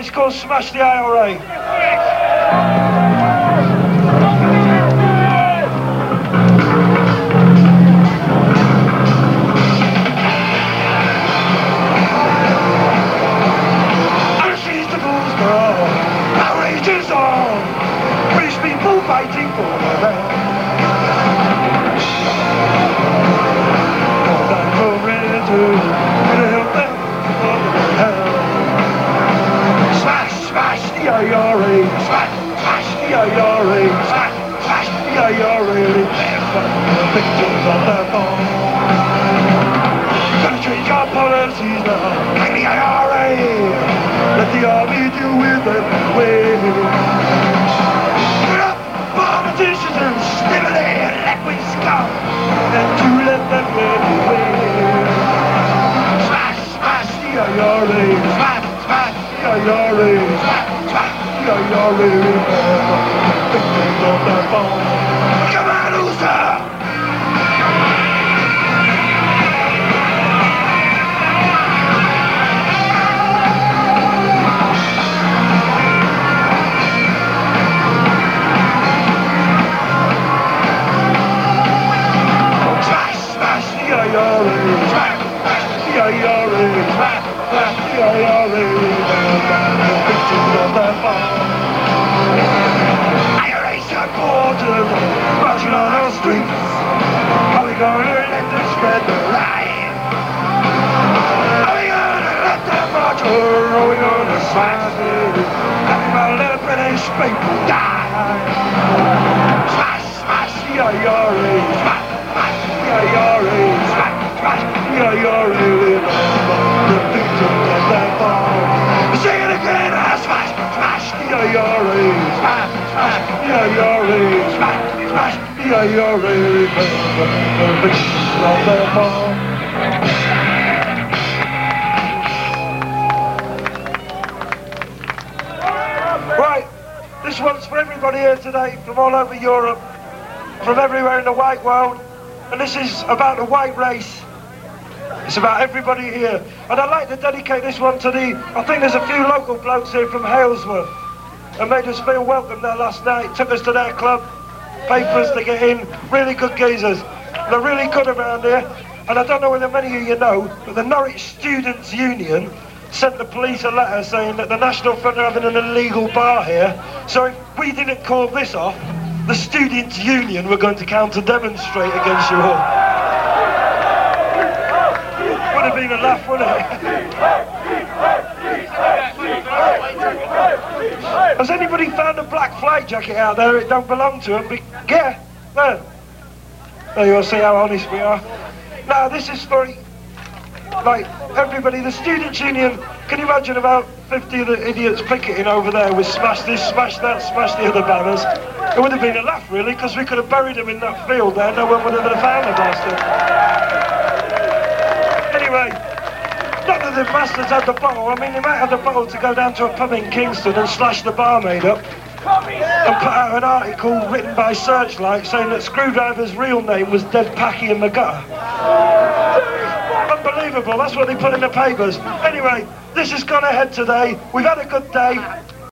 it's called Smash the IRA. Fighting for the IRA, smash, smash the IRA. They're victims of their bomb. Gonna change our policies now. Hang the IRA. Let the army deal with them anyway. Put up politicians and stimulate we scum. The IRA. Victims of their bomb. Come on, smash the IRA. Smash, smash gonna let them spread the lie? Are we gonna let them march or are we gonna smash it? Have we gonna let British people die? Smash, smash the IRA. Smash, smash the IRA. Smash, smash the IRA. The victims of their bomb. Sing it again. ah, Smash, smash the IRA. Smash, smash the IRA. Smash, smash IRA. The of this one's for everybody here today from all over Europe, from everywhere in the white world, and this is about the white race. It's about everybody here. And I'd like to dedicate this one to the, I think there's a few local blokes here from Halesworth that made us feel welcome there last night, took us to their club, us to get in, really good geezers. They're really good around here. And I don't know whether many of you know, but the Norwich Students' Union sent the police a letter saying that the National Front are having an illegal bar here. So if we didn't call this off, the Students' Union were going to counter demonstrate against you all. Wouldn't it? Has anybody found a black flight jacket out there? It don't belong to them. Be- yeah, there. There you will see how honest we are. Now this is for like everybody. The students' union. Can you imagine about 50 of the idiots picketing over there with smash this, smash that, smash the other banners? It would have been a laugh really, because we could have buried them in that field there. No one would have found the bastard. Anyway, not that the bastards had the bottle. I mean, they might have the bottle to go down to a pub in Kingston and slash the barmaid up and put out an article written by Searchlight saying that Skrewdriver's real name was Dead Packy McGutter. Unbelievable, that's what they put in the papers. Anyway, this has gone ahead today. We've had a good day.